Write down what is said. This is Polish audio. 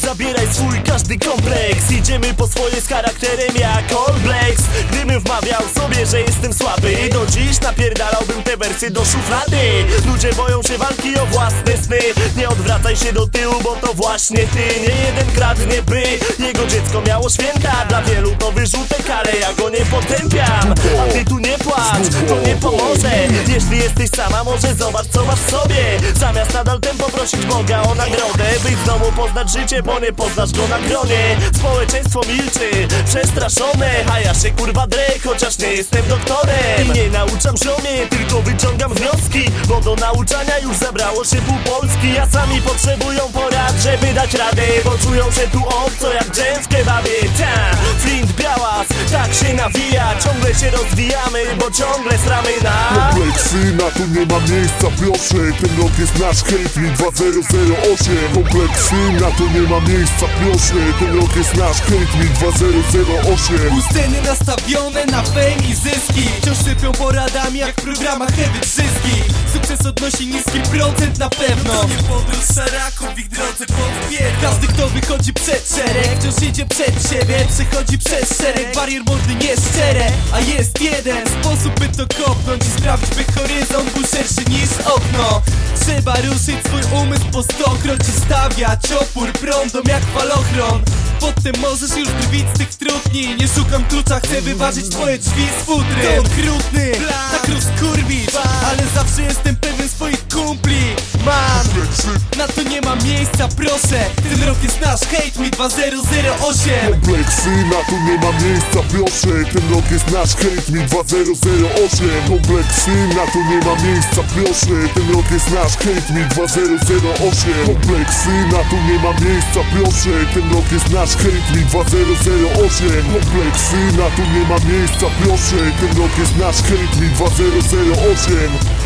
Zbieraj swój każdy kompleks. Idziemy po swoje z charakterem jak Blacks. Gdybym wmawiał sobie, że jestem słaby Do dziś napierdalałbym te wersy do szuflady. Ludzie boją się walki o własne sny. Nie odwracaj się do tyłu, bo to właśnie ty. Nie jeden kradnie by Jego dziecko miało święta. Dla wielu to wyrzutek, ale ja go nie potępiam to nie pomoże. Jeśli jesteś sama, może zobacz co masz w sobie. Zamiast nadal tempo prosić Boga o nagrodę Być w domu, poznać życie, bo nie poznasz go na gronie. Społeczeństwo milczy, przestraszone A ja się kurwa drę, chociaż nie jestem doktorem. I nie nauczam ziomie, tylko wyciągam wnioski Bo do nauczania już zabrało się pół Polski. A sami potrzebują porad, żeby dać radę Bo czują się tu obco jak dżem w kebabie Ta, nawija Ciągle się rozwijamy, bo ciągle sramy na Kompleksy na to nie ma miejsca, proszę. Ten rok jest nasz hejtlik 2008 Kompleksy na to nie ma miejsca, proszę. Ten rok jest nasz hejtlik 2008 Sceny nastawione na fame i zyski. Wciąż sypią poradami jak w programach Ewy Wszystkich Sukces odnosi niski procent na pewno. To nie szaraków w ich drodze podbiera Każdy kto wychodzi przed szereg Wciąż idzie przed siebie Przechodzi przez szereg. Barier mordy nieszczere A jest jeden sposób by to kopnąć I sprawić by horyzont był szerszy niż okno. Trzeba ruszyć swój umysł po stokroć I stawiać opór prądom jak falochron. Potem możesz już drwić z tych trudni Nie szukam klucza, chcę wyważyć twoje drzwi z futry. To okrutny, tak rozkurwić Ale zawsze jestem pewien kumpli Mam, na to nie ma miejsca, proszę. Ten rok jest nasz, hate me 2008 Kompleksy na to nie ma miejsca, proszę. Ten rok jest nasz hate me 2008 Kompleksy na to nie ma miejsca, proszę. Ten rok jest nasz hate me 2008 Kompleksy na to nie ma miejsca, proszę. Ten rok jest nasz hate me 2008 Kompleksy na to nie ma miejsca, proszę. Ten rok jest nasz hate me 2008